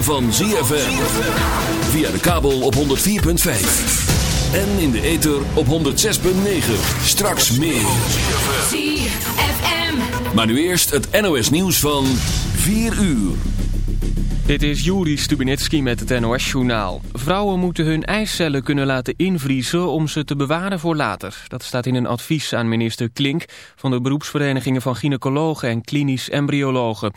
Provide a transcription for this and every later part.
ritme van ZFM. Via de kabel op 104.5. En in de ether op 106.9. Straks meer. ZFM. Maar nu eerst het NOS nieuws van 4 uur. Dit is Juri Stubinitski met het NOS-journaal. Vrouwen moeten hun eicellen kunnen laten invriezen om ze te bewaren voor later. Dat staat in een advies aan minister Klink van de beroepsverenigingen van gynaecologen en klinisch embryologen.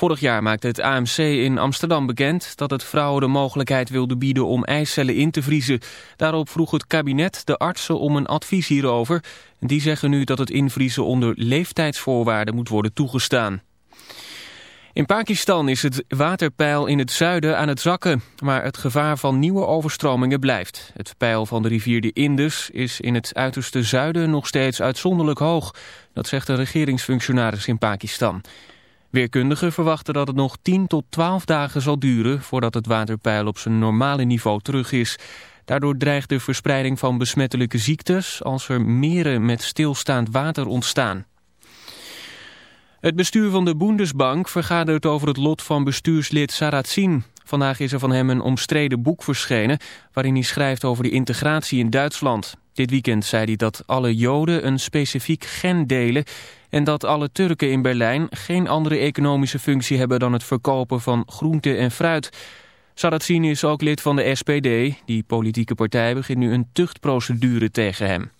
Vorig jaar maakte het AMC in Amsterdam bekend dat het vrouwen de mogelijkheid wilde bieden om eicellen in te vriezen. Daarop vroeg het kabinet de artsen om een advies hierover. Die zeggen nu dat het invriezen onder leeftijdsvoorwaarden moet worden toegestaan. In Pakistan is het waterpeil in het zuiden aan het zakken, maar het gevaar van nieuwe overstromingen blijft. Het peil van de rivier de Indus is in het uiterste zuiden nog steeds uitzonderlijk hoog. Dat zegt een regeringsfunctionaris in Pakistan. Weerkundigen verwachten dat het nog 10 tot 12 dagen zal duren voordat het waterpeil op zijn normale niveau terug is. Daardoor dreigt de verspreiding van besmettelijke ziektes als er meren met stilstaand water ontstaan. Het bestuur van de Bundesbank vergadert over het lot van bestuurslid Sarrazin. Vandaag is er van hem een omstreden boek verschenen... waarin hij schrijft over de integratie in Duitsland. Dit weekend zei hij dat alle Joden een specifiek gen delen... en dat alle Turken in Berlijn geen andere economische functie hebben... dan het verkopen van groente en fruit. Sarrazin is ook lid van de SPD. Die politieke partij begint nu een tuchtprocedure tegen hem.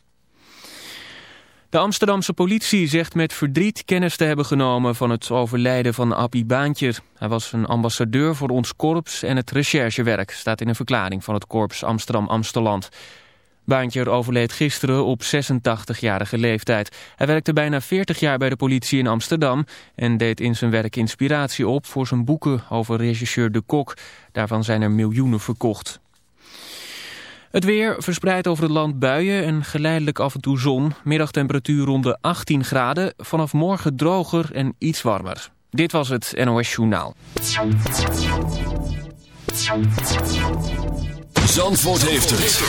De Amsterdamse politie zegt met verdriet kennis te hebben genomen van het overlijden van Appie Baantjer. Hij was een ambassadeur voor ons korps en het recherchewerk, staat in een verklaring van het korps Amsterdam-Amsteland. Baantjer overleed gisteren op 86-jarige leeftijd. Hij werkte bijna 40 jaar bij de politie in Amsterdam en deed in zijn werk inspiratie op voor zijn boeken over regisseur De Kok. Daarvan zijn er miljoenen verkocht. Het weer verspreidt over het land buien en geleidelijk af en toe zon. Middagtemperatuur rond de 18 graden. Vanaf morgen droger en iets warmer. Dit was het NOS Journaal. Zandvoort heeft het.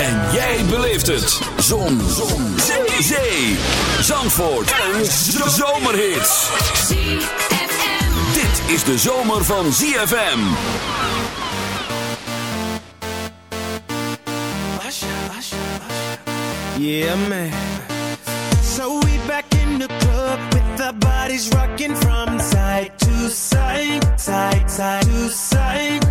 En jij beleeft het. Zon. Zon. Zee. Zee. Zandvoort. Een zomerhit. Dit is de zomer van ZFM. Yeah, man. So we back in the club with our bodies rocking from side to side, side, to side.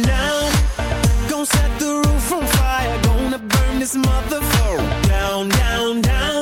now. Gonna set the roof on fire. Gonna burn this down, down, down, down,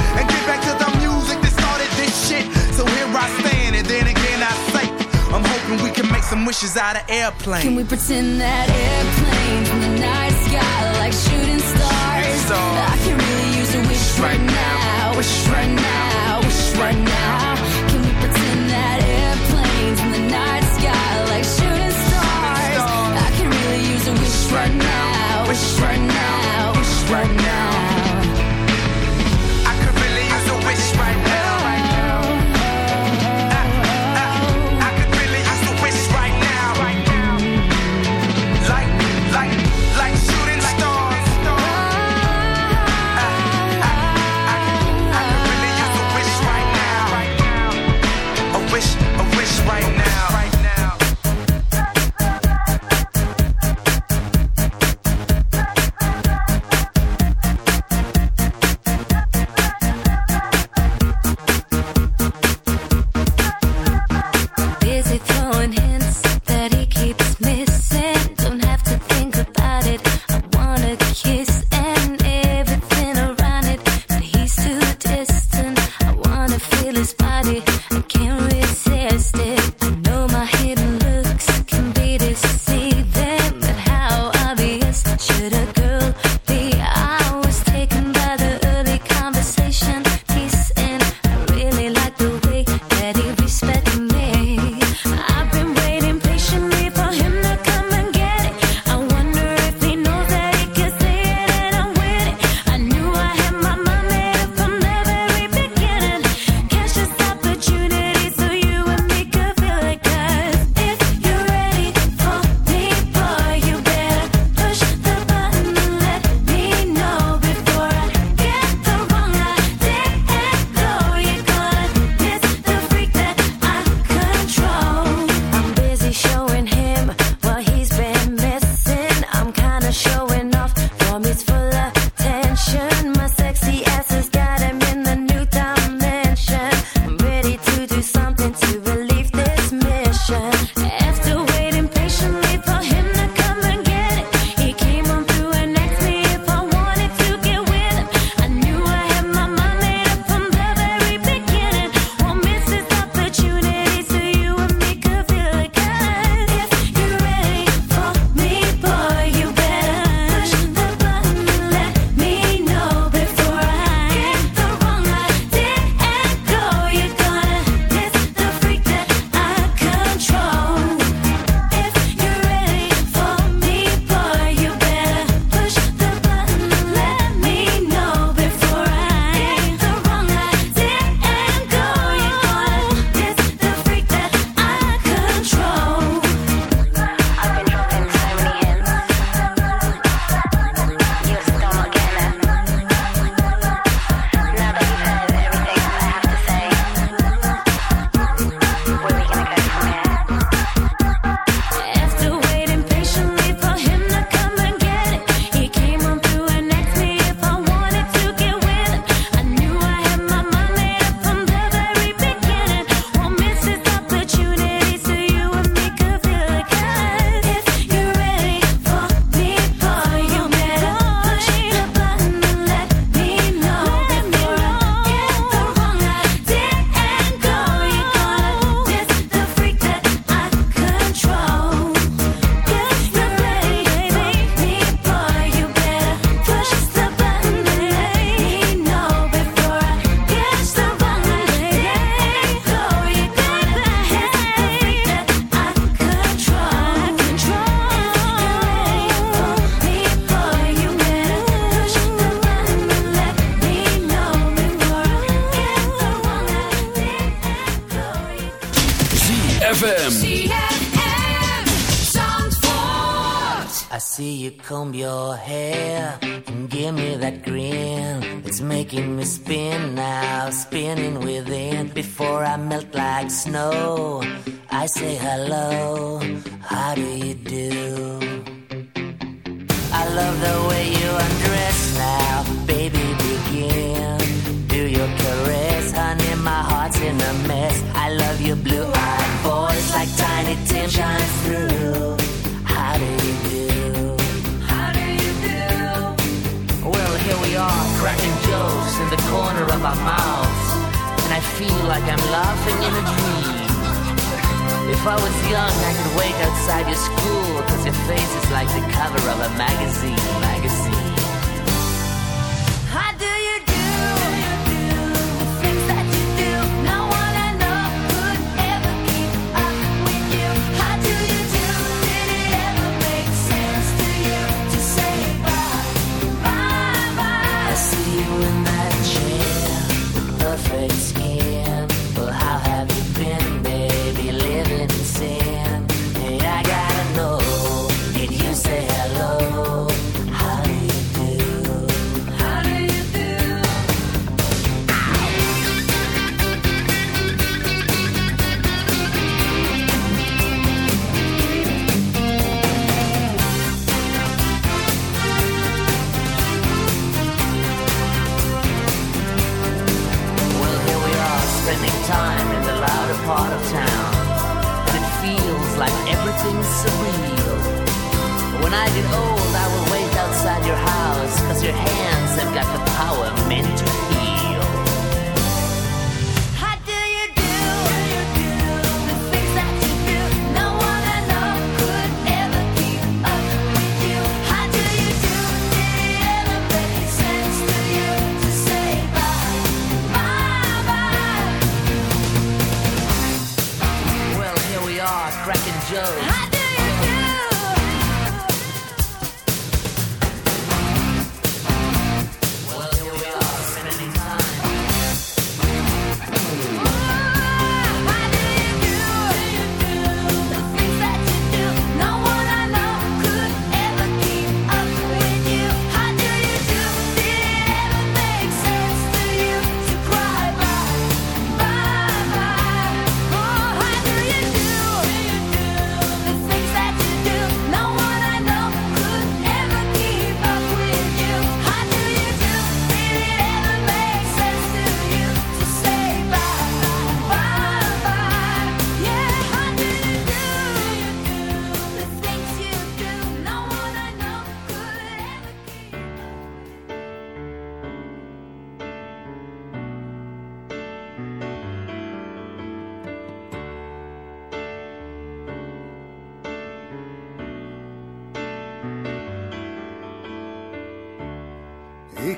some wishes out of airplanes. Can we pretend that airplanes in the night sky like shooting stars? stars. I can really use a wish right now, wish right now, wish right now. Can we pretend that airplanes in the night sky like shooting stars? I can really use a wish right now, wish right now, wish right now.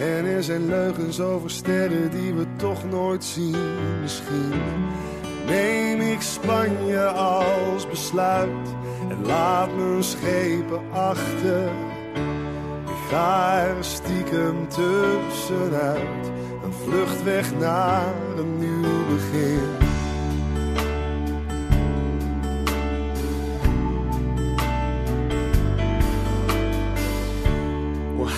En er zijn leugens over sterren die we toch nooit zien misschien. Neem ik Spanje als besluit en laat mijn schepen achter. Ik ga er stiekem tussenuit, een vluchtweg naar een nieuw begin.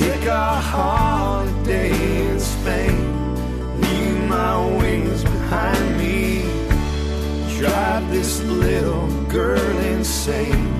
Take a holiday in Spain. Leave my wings behind me. Drive this little girl insane.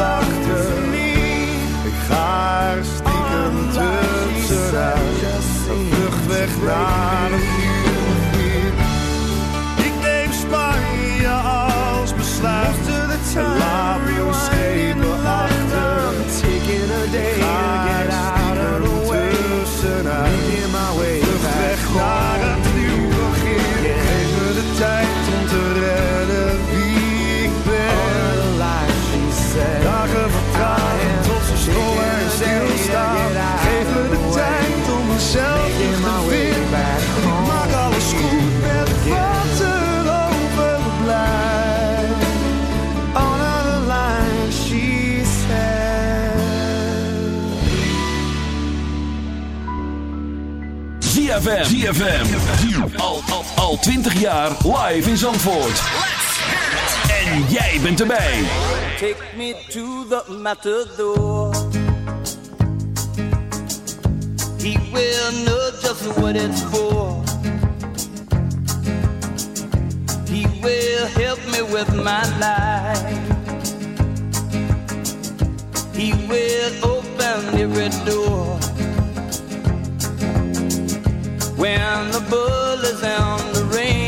achter. Ik ga er stiekem tussenuit. Een vlucht weg naar een nieuw begin. Ik neem Spanje als besluit. En laat me schepen achter. Taking a day Ik ga to get er out of the stiekem tussenuit. Vlucht weg naar ZFM. ZFM. Al, al, al 20 jaar live in Zandvoort. En jij bent erbij. Take me to the matador. He will know just what it's for. He will help me with my life. He will open every door. When the bull is on the ring,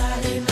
Hallelujah.